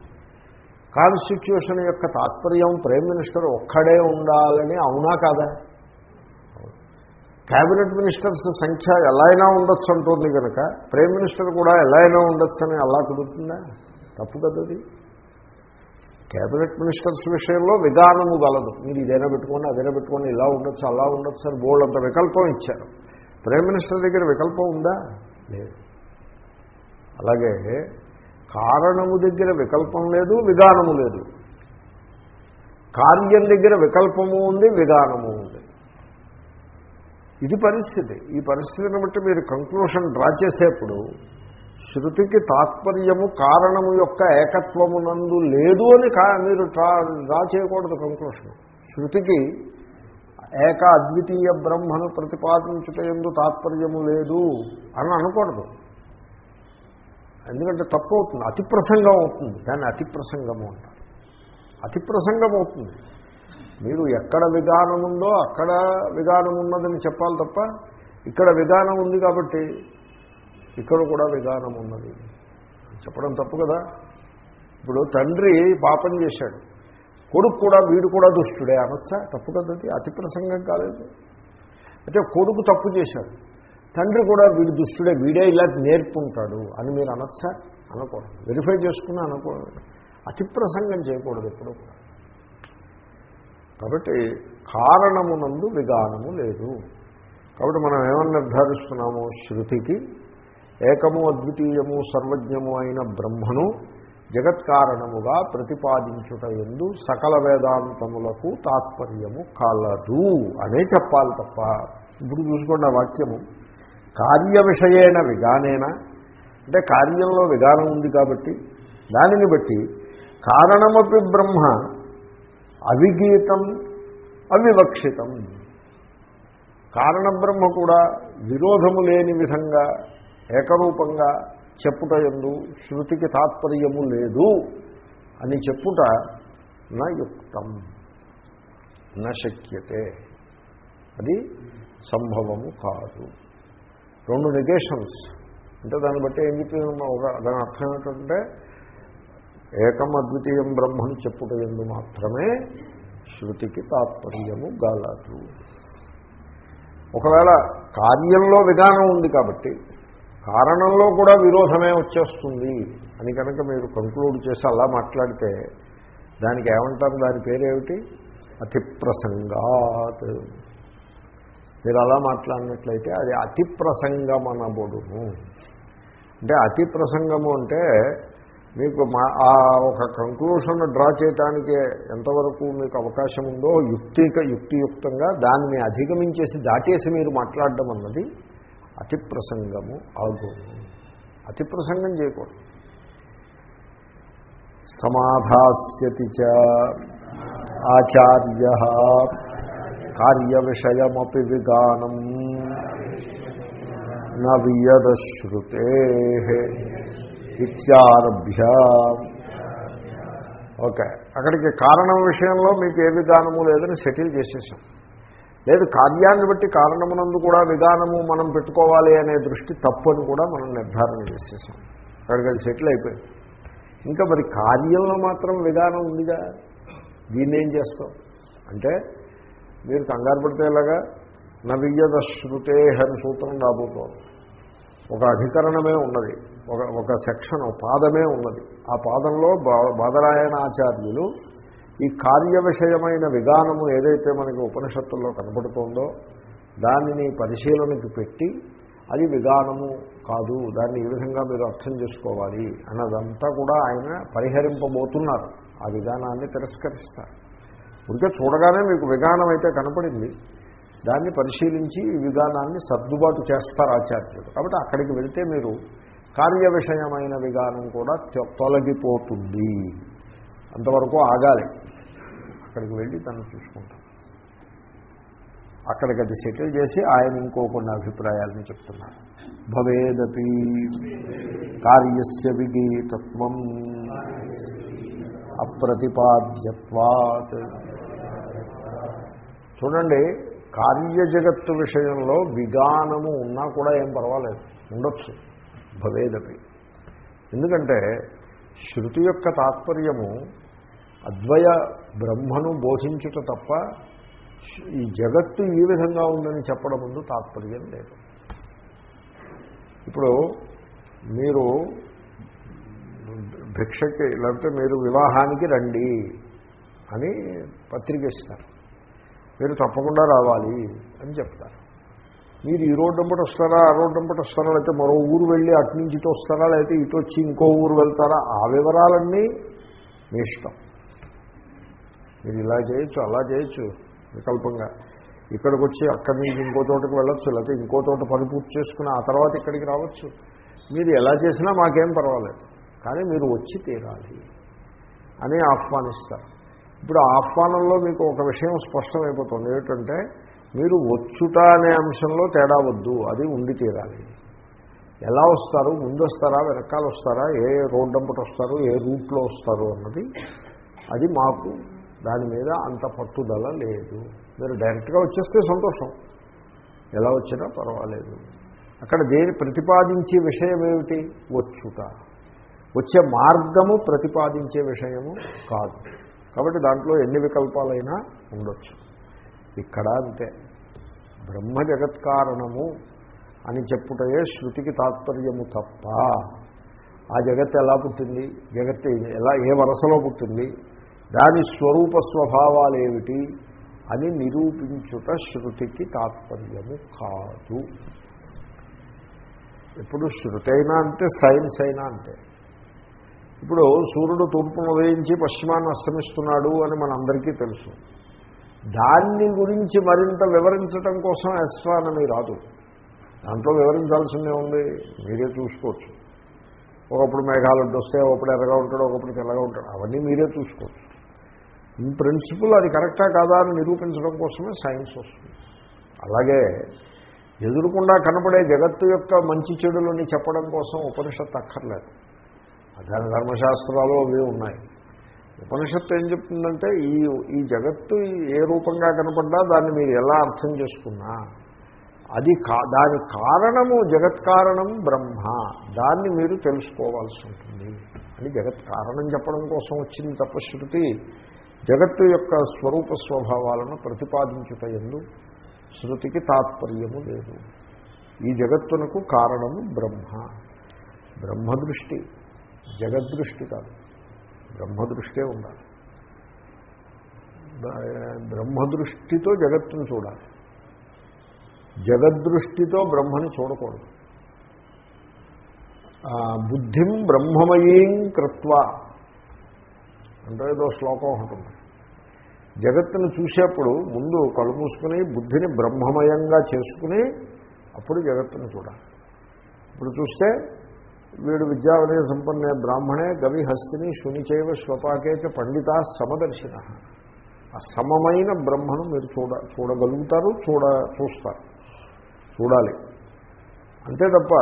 [SPEAKER 1] కాన్స్టిట్యూషన్ యొక్క తాత్పర్యం ప్రైమ్ మినిస్టర్ ఒక్కడే ఉండాలని అవునా కాదా? క్యాబినెట్ మినిస్టర్స్ సంఖ్య ఎలా అయినా ఉండొచ్చు అంటుంది కనుక ప్రైమ్ మినిస్టర్ కూడా ఎలా అయినా ఉండొచ్చు అని అలా కుదురుతుందా? తప్పు కదా అది. క్యాబినెట్ మినిస్టర్స్ విషయంలో విధానము గలదు. మీరు ఇదైనా పెట్టుకోండి అదైనా పెట్టుకోండి ఇలా ఉండొచ్చు అలా ఉండొచ్చు అని బోర్డు అంత వికల్పం ఇచ్చారు. ప్రైమ్ మినిస్టర్ దగ్గర వికల్పం ఉందా? లేదు. అలాగే కారణము దగ్గర వికల్పం లేదు విధానము లేదు. కార్యం దగ్గర వికల్పము ఉంది విధానము ఉంది. ఇది పరిస్థితి. ఈ పరిస్థితిని బట్టి మీరు కంక్లూషన్ డ్రా చేసేప్పుడు శృతికి తాత్పర్యము కారణము యొక్క ఏకత్వమునందు లేదు అని కా మీరు డ్రా డ్రా చేయకూడదు కంక్లూషన్ శృతికి ఏక అద్వితీయ బ్రహ్మను ప్రతిపాదించుట ఎందు తాత్పర్యము లేదు అని అనకూడదు. ఎందుకంటే తప్పు అవుతుంది. అతి ప్రసంగం అవుతుంది. దాన్ని అతి ప్రసంగము అంటారు. అతి ప్రసంగం అవుతుంది. మీరు ఎక్కడ విధానం ఉందో అక్కడ విధానం ఉన్నదని చెప్పాలి తప్ప ఇక్కడ విధానం ఉంది కాబట్టి ఇక్కడ కూడా విధానం ఉన్నది. చెప్పడం తప్పు కదా? ఇప్పుడు తండ్రి పాపం చేశాడు. కొడుకు కూడా వీడు కూడా దుష్టుడే అనొచ్చా? తప్పు కదా అది? అతి ప్రసంగం కాలేదు. అయితే కొడుకు తప్పు చేశాడు. తండ్రి కూడా వీడు దుష్టుడే వీడే ఇలా నేర్పుంటాడు అని మీరు అనొచ్చా? అనకూడదు. వెరిఫై చేసుకుని అనకూడదు. అతి ప్రసంగం చేయకూడదు ఎప్పుడు కూడా. కాబట్టి కారణమునందు విధానము లేదు. కాబట్టి మనం ఏమని నిర్ధారిస్తున్నాము? శృతికి. ఏకము అద్వితీయము సర్వజ్ఞము అయిన బ్రహ్మను జగత్కారణముగా ప్రతిపాదించుట ఎందు సకల వేదాంతములకు తాత్పర్యము కలదు అనే చెప్పాలి తప్ప. ఇప్పుడు చూసుకోండి ఆ వాక్యము. కార్య విషయేణ విగానేనా అంటే కార్యంలో విధానం ఉంది కాబట్టి దానిని బట్టి కారణమపి బ్రహ్మ అవిగీతం అవివక్షితం. కారణబ్రహ్మ కూడా విరోధము లేని విధంగా ఏకరూపంగా చెప్పుట ఎందు శృతికి తాత్పర్యము లేదు అని చెప్పుట నయుక్తం. నశక్యతే అది సంభవము కాదు. రెండు నెగేషన్స్ అంటే దాన్ని బట్టి ఏం చెప్పింది ఒక దాని అర్థం ఏంటంటే ఏకం అద్వితీయం బ్రహ్మను చెప్పుట ఎందు మాత్రమే శృతికి తాత్పర్యము గాలదు. ఒకవేళ కార్యంలో విధానం ఉంది కాబట్టి కారణంలో కూడా విరోధమే వచ్చేస్తుంది అని కనుక మీరు కంక్లూడ్ చేసి అలా మాట్లాడితే దానికి ఏమంటారు దాని పేరేమిటి? అతి ప్రసంగాత్ మీరు అలా మాట్లాడినట్లయితే అది అతి ప్రసంగమనబడును అంటే అతి ప్రసంగము అంటే మీకు మా ఆ ఒక కంక్లూషన్ డ్రా చేయడానికి ఎంతవరకు మీకు అవకాశం ఉందో యుక్తిక యుక్తియుక్తంగా దాన్ని అధిగమించేసి దాటేసి మీరు మాట్లాడడం అన్నది అతి ప్రసంగము ఆగు. అతి ప్రసంగం చేయకూడదు. సమాధాస్యతి చ ఆచార్య కార్య విషయమపి విగానం నవియదశ్రుతే ఇత్యారభ్య ఓకే. అక్కడికి కారణం విషయంలో మీకు ఏ విధానము లేదని సెటిల్ చేసేసాం. లేదు కార్యాన్ని బట్టి కారణమునందు కూడా విధానము మనం పెట్టుకోవాలి అనే దృష్టి తప్పు అని కూడా మనం నిర్ధారణ చేసేసాం. అక్కడికి అది సెటిల్ అయిపోయింది. ఇంకా మరి కార్యంలో మాత్రం విధానం ఉందిగా? దీన్ని ఏం చేస్తాం? అంటే మీరు కంగారు పడితేలాగా ఎలాగా? శృతే అని సూత్రం రాబోతోంది ఒక అధికరణమే ఉన్నది. ఒక ఒక సెక్షన్ పాదమే ఉన్నది. ఆ పాదంలో బా- ఆచార్యులు ఈ కార్య విషయమైన విధానము ఏదైతే మనకి ఉపనిషత్తుల్లో కనబడుతుందో దానిని పరిశీలనకి పెట్టి అది విధానము కాదు దాన్ని ఈ విధంగా మీరు అర్థం చేసుకోవాలి అన్నదంతా కూడా ఆయన పరిహరింపబోతున్నారు. ఆ విధానాన్ని తిరస్కరిస్తారు. ఉంటే చూడగానే మీకు విధానం అయితే కనపడింది. దాన్ని పరిశీలించి ఈ విధానాన్ని సర్దుబాటు చేస్తారు ఆచార్యులు. కాబట్టి అక్కడికి వెళ్తే మీరు కార్య విషయమైన విధానం కూడా తొలగిపోతుంది. అంతవరకు ఆగాలి. అక్కడికి వెళ్ళి తను చూసుకుంటాం అక్కడికి అది సెటిల్ చేసి ఆయన ఇంకో కొన్ని అభిప్రాయాలను చెప్తున్నారు. భవేదపి కార్యస్య విగీతత్వం అప్రతిపాద్యత్వాత్. చూడండి కార్య జగత్తు విషయంలో విగానము ఉన్నా కూడా ఏం పర్వాలేదు. ఉండొచ్చు. భవేదపి. ఎందుకంటే శృతి యొక్క తాత్పర్యము అద్వయ బ్రహ్మను బోధించుట తప్ప ఈ జగత్తు ఈ విధంగా ఉందని చెప్పడం ముందు తాత్పర్యం లేదు. ఇప్పుడు మీరు భిక్షకి లేకపోతే మీరు వివాహానికి రండి అని పత్రిక ఇస్తారు. మీరు తప్పకుండా రావాలి అని చెప్తారు. మీరు ఈ రోడ్డు అంబటి వస్తారా ఆ రోడ్డు అంబటి వస్తారా లేకపోతే మరో ఊరు వెళ్ళి అటు నుంచి ఇటు వస్తారా లేకపోతే ఇటు వచ్చి ఇంకో ఊరు వెళ్తారా ఆ వివరాలన్నీ మీ ఇష్టం. మీరు ఇలా చేయొచ్చు అలా చేయొచ్చు వికల్పంగా. ఇక్కడికి వచ్చి అక్కడి నుంచి ఇంకో చోటకి వెళ్ళొచ్చు లేకపోతే ఇంకో చోట పని పూర్తి చేసుకుని ఆ తర్వాత ఇక్కడికి రావచ్చు. మీరు ఎలా చేసినా మాకేం పర్వాలేదు కానీ మీరు వచ్చి తీరాలి అని ఆహ్వానిస్తారు. ఇప్పుడు ఆహ్వానంలో మీకు ఒక విషయం స్పష్టమైపోతుంది ఏమిటంటే మీరు వచ్చుట అనే అంశంలో తేడా వద్దు అది ఉండి తీరాలి. ఎలా వస్తారు? ముందు వస్తారా? వెనకాల వస్తారా? ఏ రోడ్డు వస్తారు? ఏ రూట్లో వస్తారు అన్నది అది మాకు దాని మీద అంత పట్టుదల లేదు. మీరు డైరెక్ట్గా వచ్చేస్తే సంతోషం. ఎలా వచ్చినా పర్వాలేదు. అక్కడ దేని ప్రతిపాదించే విషయం ఏమిటి? వచ్చుట. వచ్చే మార్గము ప్రతిపాదించే విషయము కాదు. కాబట్టి దాంట్లో ఎన్ని వికల్పాలైనా ఉండొచ్చు. ఇక్కడ అంతే. బ్రహ్మ జగత్కారణము అని చెప్పుటయే శృతికి తాత్పర్యము తప్ప ఆ జగత్ ఎలా పుట్టింది? జగత్ ఎలా ఏ వరసలో పుట్టింది? దాని స్వరూప స్వభావాలు ఏమిటి అని నిరూపించుట శృతికి తాత్పర్యము కాదు. ఇప్పుడు శృతి అయినా సైన్స్ అయినా అంతే ఇప్పుడు సూర్యుడు తూర్పును ఉదయించి పశ్చిమాన్ని అస్తమిస్తున్నాడు అని మనందరికీ తెలుసు. దాన్ని గురించి మరింత వివరించడం కోసం అస్ట్రానమీ రాదు. దాంట్లో వివరించాల్సిందే ఉంది. మీరే చూసుకోవచ్చు. ఒకప్పుడు మేఘాలు వస్తే ఒకప్పుడు ఎర్రగా ఉంటాడు ఒకప్పుడు తెల్లగా ఉంటాడు. అవన్నీ మీరే చూసుకోవచ్చు. ఇన్ ప్రిన్సిపల్ అది కరెక్టా కాదా అని నిరూపించడం కోసమే సైన్స్ వస్తుంది. అలాగే ఎదురుకుండా కనపడే జగత్తు యొక్క మంచి చెడులని చెప్పడం కోసం ఉపనిషత్తు అక్కర్లేదు దాని ధర్మశాస్త్రాలు అవి ఉన్నాయి. ఉపనిషత్తు ఏం చెప్తుందంటే ఈ ఈ జగత్తు ఏ రూపంగా కనపడ్డా దాన్ని మీరు ఎలా అర్థం చేసుకున్నా అది కా దాని కారణము జగత్ కారణం బ్రహ్మ దాన్ని మీరు తెలుసుకోవాల్సి ఉంటుంది. అని జగత్ కారణం చెప్పడం కోసం వచ్చింది తప్ప శృతి జగత్తు యొక్క స్వరూప స్వభావాలను ప్రతిపాదించుట ఎందు శృతికి తాత్పర్యము లేదు. ఈ జగత్తునకు కారణము బ్రహ్మ. బ్రహ్మదృష్టి జగద్దృష్టి కాదు. బ్రహ్మదృష్టే ఉండాలి. బ్రహ్మదృష్టితో జగత్తును చూడాలి. జగద్దృష్టితో బ్రహ్మని చూడకూడదు. బుద్ధిం బ్రహ్మమయీం కృత్వ. అంటే ఏదో శ్లోకం ఉంటుంది. జగత్తును చూసేప్పుడు ముందు కళ్ళు మూసుకుని బుద్ధిని బ్రహ్మమయంగా చేసుకుని అప్పుడు జగత్తును చూడాలి. ఇప్పుడు చూస్తే వీడు విద్యావనయ సంపన్నే బ్రాహ్మణే గవిహస్తిని శునిచైవ శ్వపాకేచ పండిత సమదర్శిన. ఆ సమమైన బ్రహ్మను మీరు చూడ చూడగలుగుతారు చూడ చూస్తారు. చూడాలి. అంతే తప్ప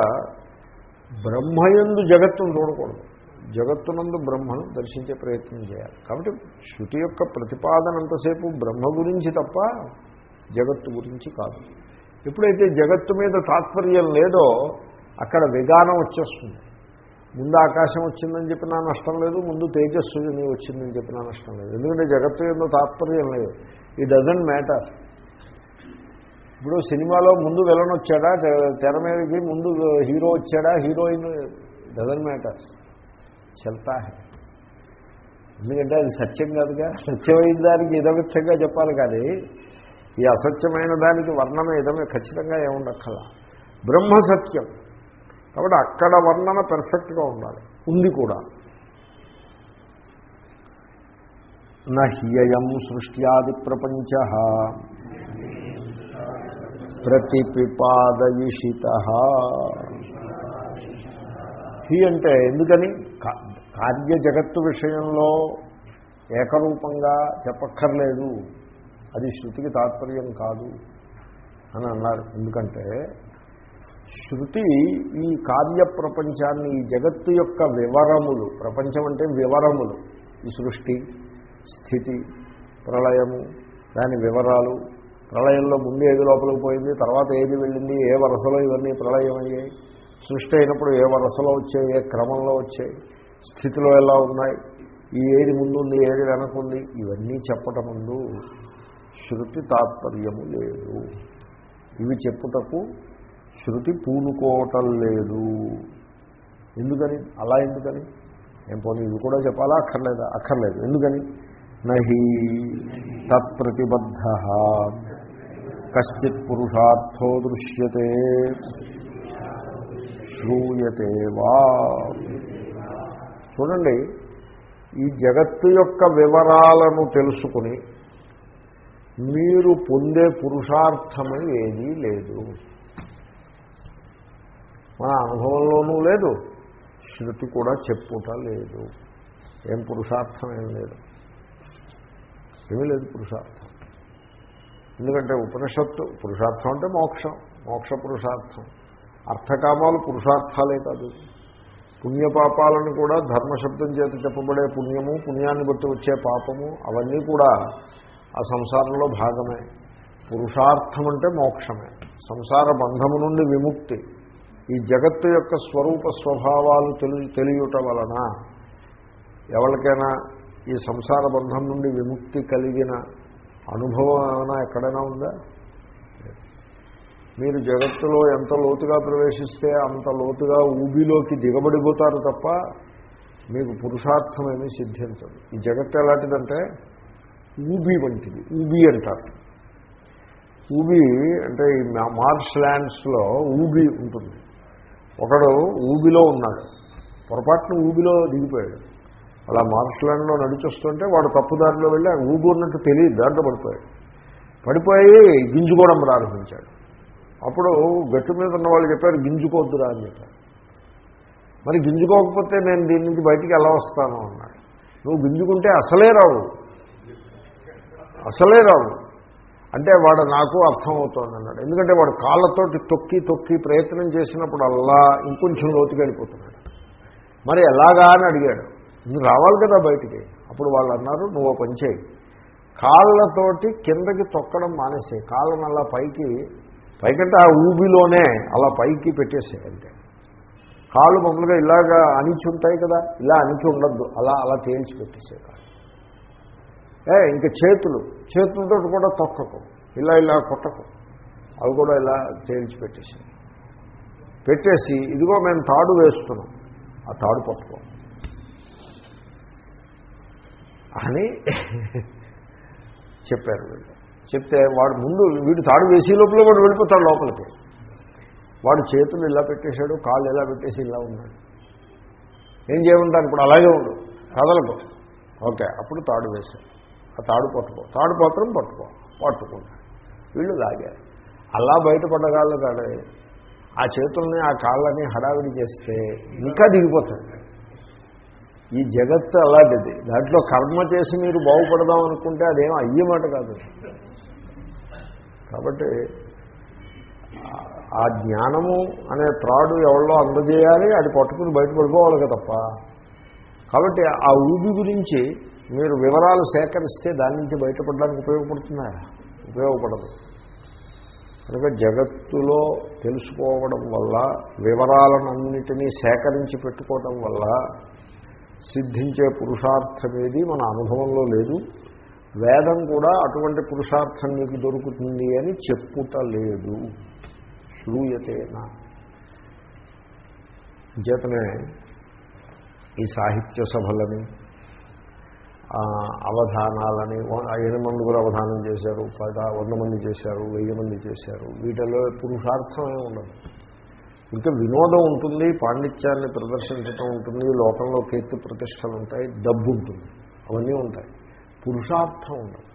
[SPEAKER 1] బ్రహ్మయందు జగత్తును చూడకూడదు. జగత్తునందు బ్రహ్మను దర్శించే ప్రయత్నం చేయాలి. కాబట్టి శృతి యొక్క ప్రతిపాదన అంతసేపు బ్రహ్మ గురించి తప్ప జగత్తు గురించి కాదు. ఎప్పుడైతే జగత్తు మీద తాత్పర్యం లేదో అక్కడ విగానం వచ్చేస్తుంది. ముందు ఆకాశం వచ్చిందని చెప్పినా నష్టం లేదు ముందు తేజస్సు వచ్చిందని చెప్పినా నష్టం లేదు. ఎందుకంటే జగత్తు ఏదో తాత్పర్యం లేదు. ఈ డజంట్ మ్యాటర్ ఇప్పుడు సినిమాలో ముందు విలన్ వచ్చాడా? తెర మీదకి ముందు హీరో వచ్చాడా? హీరోయిన్ డజంట్ మ్యాటర్ చెల్తా ఎందుకంటే అది సత్యం కాదుగా. సత్యమైన దానికి ఇదమిత్తంగా చెప్పాలి కానీ ఈ అసత్యమైన దానికి వర్ణమే ఇదమే ఖచ్చితంగా ఏముండక్కల బ్రహ్మ సత్యం కాబట్టి అక్కడ వర్ణన పెర్ఫెక్ట్గా ఉండాలి. ఉంది కూడా. నహ్యయం సృష్ట్యాది ప్రపంచ. ప్రతిపిపాదయిషిత. హి అంటే ఎందుకని? కా- కార్య జగత్తు విషయంలో ఏకరూపంగా చెప్పక్కర్లేదు. అది శృతికి తాత్పర్యం కాదు అని అన్నారు. ఎందుకంటే శృతి ఈ కార్య ప్రపంచాన్ని ఈ జగత్తు యొక్క వివరములు ప్రపంచం అంటే వివరములు ఈ సృష్టి స్థితి ప్రళయము దాని వివరాలు ప్రళయంలో ముందు ఏది లోపలికి పోయింది తర్వాత ఏది వెళ్ళింది ఏ వరసలో ఇవన్నీ ప్రళయం అయ్యాయి సృష్టి అయినప్పుడు ఏ వరసలో వచ్చాయి ఏ క్రమంలో వచ్చాయి స్థితిలో ఎలా ఉన్నాయి ఈ ఏది ముందుంది ఏది వెనకుంది ఇవన్నీ చెప్పటం ముందు శృతి తాత్పర్యము లేదు. ఇవి చెప్పుటకు శృతి పూనుకోవటం లేదు. ఎందుకని? అలా ఎందుకని? ఏం పోనీ ఇవి కూడా చెప్పాలా? అక్కర్లేదా? అక్కర్లేదు. ఎందుకని? నహి తత్ప్రతిబద్ధ. కశ్చిత్ పురుషార్థో దృశ్యతే. శ్రూయతే వా. చూడండి ఈ జగత్తు యొక్క వివరాలను తెలుసుకుని మీరు పొందే పురుషార్థమే ఏదీ లేదు. మన అనుభవంలోనూ లేదు. శృతి కూడా చెప్పుట లేదు. ఏం పురుషార్థం ఏం లేదు. ఏమీ లేదు పురుషార్థం. ఎందుకంటే ఉపనిషత్తు పురుషార్థం అంటే మోక్షం మోక్ష పురుషార్థం. అర్థకామాలు పురుషార్థాలే కాదు. పుణ్యపాపాలను కూడా ధర్మశబ్దం చేత చెప్పబడే పుణ్యము పుణ్యాన్ని బట్టి వచ్చే పాపము అవన్నీ కూడా ఆ సంసారంలో భాగమే. పురుషార్థం అంటే మోక్షమే. సంసార బంధము నుండి విముక్తి. ఈ జగత్తు యొక్క స్వరూప స్వభావాలు తెలి తెలియట వలన ఎవరికైనా ఈ సంసార బంధం నుండి విముక్తి కలిగిన అనుభవం ఏమైనా ఎక్కడైనా ఉందా? మీరు జగత్తులో ఎంత లోతుగా ప్రవేశిస్తే అంత లోతుగా ఊబిలోకి దిగబడిపోతారు తప్ప మీకు పురుషార్థం ఏమీ సిద్ధించదు. ఈ జగత్తు ఎలాంటిదంటే ఊబి వంటిది ఊబి అంటారు. ఊబి అంటే ఈ మా- మార్ష్ ల్యాండ్స్లో ఊబి ఉంటుంది. ఒకడు ఊబిలో ఉన్నాడు. పొరపాటున ఊబిలో దిగిపోయాడు. అలా మార్క్స్లాండ్లో నడిచొస్తుంటే వాడు తప్పుదారిలో వెళ్ళి ఆ ఊబి ఉన్నట్టు తెలియదు దాంట్లో పడిపోయాడు. పడిపోయి గింజుకోవడం ప్రారంభించాడు. అప్పుడు గట్టు మీద ఉన్న వాళ్ళు చెప్పారు గింజుకోవద్దురా అని చెప్పారు. మరి గింజుకోకపోతే నేను దీని నుంచి బయటికి ఎలా వస్తాను? అన్నాడు. నువ్వు గింజుకుంటే అసలే రావు. అసలే రావు. అంటే వాడు నాకు అర్థమవుతోంది అన్నాడు ఎందుకంటే వాడు కాళ్ళతోటి తొక్కి తొక్కి ప్రయత్నం చేసినప్పుడు అల్లా ఇంకొంచెం లోతుకి వెళ్ళిపోతున్నాడు మరి ఎలాగా అని అడిగాడు. నువ్వు రావాలి కదా బయటికి? అప్పుడు వాళ్ళు అన్నారు నువ్వు పని చేయి. కాళ్ళతోటి కిందకి తొక్కడం మానేసే కాళ్ళను అలా పైకి పైకంటే ఆ ఊబిలోనే అలా పైకి పెట్టేసే అంటే కాళ్ళు మామూలుగా ఇలాగా అణిచి ఉంటాయి కదా ఇలా అణిచి ఉండద్దు. అలా అలా తేల్చి పెట్టేసే కాళ్ళు. ఏ ఇంకా చేతులు. చేతులతో కూడా తొక్కకు. ఇలా ఇలా కొట్టకు. అవి కూడా ఇలా చేయించి పెట్టేసి. పెట్టేసి ఇదిగో మేము తాడు వేస్తున్నాం. ఆ తాడు పట్టుకో అని చెప్పారు వీళ్ళు. చెప్తే వాడు ముందు వీడు తాడు వేసే లోపల వాడు వెళ్ళిపోతాడు లోపలికి. వాడు చేతులు ఇలా పెట్టేశాడు కాళ్ళు ఇలా పెట్టేసి ఇలా ఉన్నాడు. ఏం చేయమంటారు ఇప్పుడు? అలాగే ఉండు. కదలకు. ఓకే అప్పుడు తాడు వేశాడు ఆ తాడు పట్టుకో. తాడు పాత్రం పట్టుకో. పట్టుకుంటా. వీళ్ళు లాగారు. అలా బయటపడగాళ్ళు కాడే ఆ చేతుల్ని ఆ కాళ్ళని హడావిడి చేస్తే ఇంకా దిగిపోతుంది ఈ జగత్తు అలాంటిది. దాంట్లో కర్మ చేసి మీరు బాగుపడదాం అనుకుంటే అదేం అయ్యేమాట కాదు. కాబట్టి ఆ- జ్ఞానము అనే త్రాడు ఎవరిలో అందజేయాలి అది పట్టుకుని బయటపడిపోవాలి తప్ప. కాబట్టి ఆ ఊబి గురించి మీరు వివరాలు సేకరిస్తే దాని నుంచి బయటపడడానికి ఉపయోగపడుతుందా? ఉపయోగపడదు. కనుక జగత్తులో తెలుసుకోవడం వల్ల వివరాలన్నిటినీ సేకరించి పెట్టుకోవడం వల్ల సిద్ధించే పురుషార్థం ఏది మన అనుభవంలో లేదు. వేదం కూడా అటువంటి పురుషార్థం మీకు దొరుకుతుంది అని చెప్పుట లేదు శ్రూయతేనా? చేతనే ఈ సాహిత్య సభలని అవధానాలని వ- ఎనిమిది అవధానం చేశారు పద వంద మంది చేశారు వెయ్యి మంది చేశారు వీటిలో పురుషార్థమే ఉండదు. ఇంకా వినోదం ఉంటుంది పాండిత్యాన్ని ప్రదర్శించటం ఉంటుంది లోకంలో కీర్తి ప్రతిష్టలు ఉంటాయి డబ్బు ఉంటుంది అవన్నీ ఉంటాయి. పురుషార్థం ఉండదు.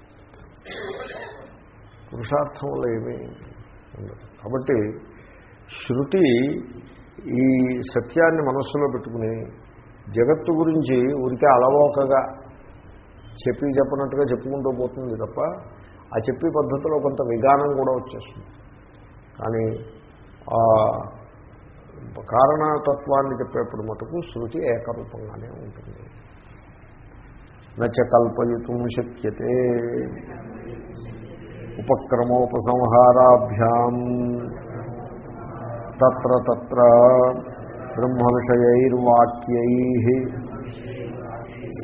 [SPEAKER 1] పురుషార్థంలో ఏమీ ఉండదు. కాబట్టి శృతి ఈ సత్యాన్ని మనస్సులో పెట్టుకుని జగత్తు గురించి ఊరికే అలవోకగా చెప్పి చెప్పినట్టుగా చెప్పుకుంటూ పోతుంది తప్ప ఆ చెప్పి పద్ధతిలో కొంత విధానం కూడా వచ్చేస్తుంది. కానీ ఆ కారణతత్వాన్ని చెప్పేప్పుడు మటుకు శృతి ఏకరూపంగానే ఉంటుంది. నచ కల్పయుతం శక్యతే. ఉపక్రమోపసంహారాభ్యాం తత్ర తత్ర బ్రహ్మ విషయైర్వాక్యై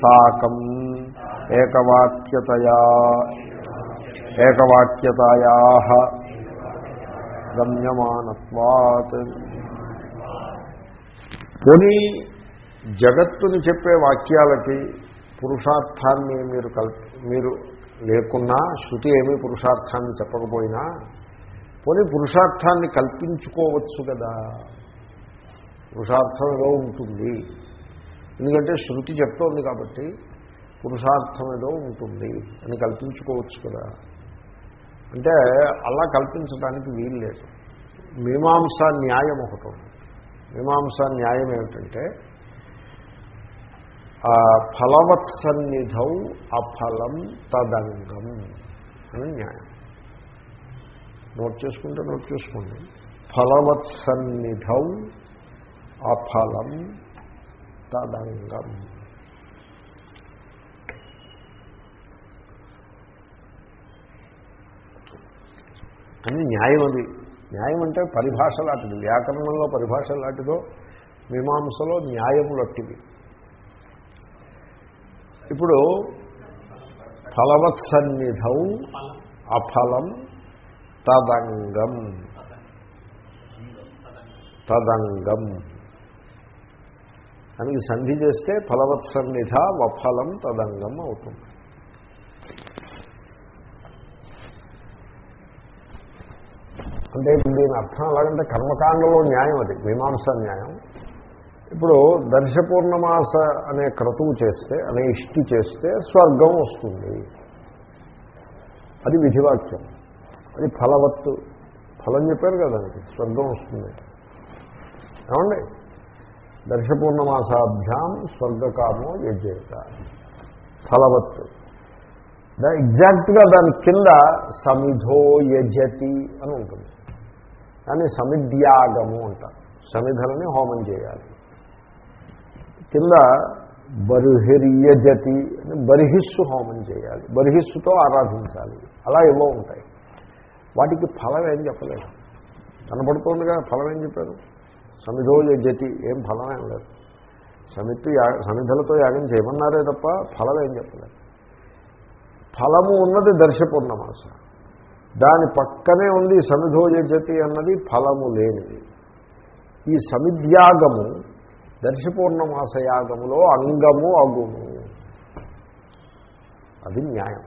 [SPEAKER 1] సాకం ఏకవాక్యతయా. ఏకవాక్యతయా గమ్యమానత్వాత్. కొని జగత్తుని చెప్పే వాక్యాలకి పురుషార్థాన్ని మీరు కల్ మీరు లేకున్నా శృతి ఏమీ పురుషార్థాన్ని చెప్పకపోయినా పోనీ పురుషార్థాన్ని కల్పించుకోవచ్చు కదా. పురుషార్థం ఏదో ఉంటుంది. ఎందుకంటే శృతి చెప్తోంది కాబట్టి పురుషార్థం ఏదో ఉంటుంది అని కల్పించుకోవచ్చు కదా. అంటే అలా కల్పించడానికి వీలు లేదు. మీమాంస న్యాయం ఒకటి మీమాంస న్యాయం ఏమిటంటే ఫలవత్సన్నిధౌ అఫలం తదంగం అని న్యాయం. నోట్ చేసుకుంటే నోట్ చేసుకోండి. ఫలవత్సన్నిధౌ అఫలం తదంగం. అని న్యాయం అది. న్యాయం అంటే పరిభాష లాంటిది. వ్యాకరణంలో పరిభాష లాంటిదో మీమాంసలో న్యాయము లట్టిది ఇప్పుడు ఫలవత్సన్నిధౌ అఫలం తదంగం. తదంగం. దానికి సంధి చేస్తే ఫలవత్సన్నిధ వఫలం తదంగం అవుతుంది. అంటే ఇప్పుడు దీని అర్థం ఎలాగంటే కర్మకాండలో న్యాయం అది మీమాంస న్యాయం. ఇప్పుడు దర్శపూర్ణమాస అనే క్రతువు చేస్తే అనే ఇష్టి చేస్తే స్వర్గం వస్తుంది. అది విధివాక్యం. అది ఫలవత్తు. ఫలం చెప్పారు కదా స్వర్గం వస్తుంది. ఏమండి? దర్శపూర్ణమాసాభ్యాం స్వర్గకామో యజ్ఞత ఫలవత్తు. దా ఎగ్జాక్ట్గా దాని కింద సమిధో యజతి అని ఉంటుంది. దాన్ని సమిధ్యాగము అంటారు. సమిధలని హోమం చేయాలి. కింద బర్హిర్యజతి అని బర్హిస్సు హోమం చేయాలి. బర్హిస్సుతో ఆరాధించాలి. అలా ఏవో ఉంటాయి. వాటికి ఫలం ఏం చెప్పలేదు. కనబడుతోందిగా ఫలం ఏం చెప్పారు? సమిధో యజతి ఏం ఫలం ఏం లేదు. సమితి సమిధలతో యాగం చేయమన్నారే తప్ప ఫలం ఏం చెప్పలేదు. ఫలము ఉన్నది దర్శపూర్ణమాస దాని పక్కనే ఉంది సమిధోజతి అన్నది ఫలము లేనిది. ఈ సమిధ్యాగము దర్శపూర్ణమాస యాగములో అంగము అగుము అది న్యాయం.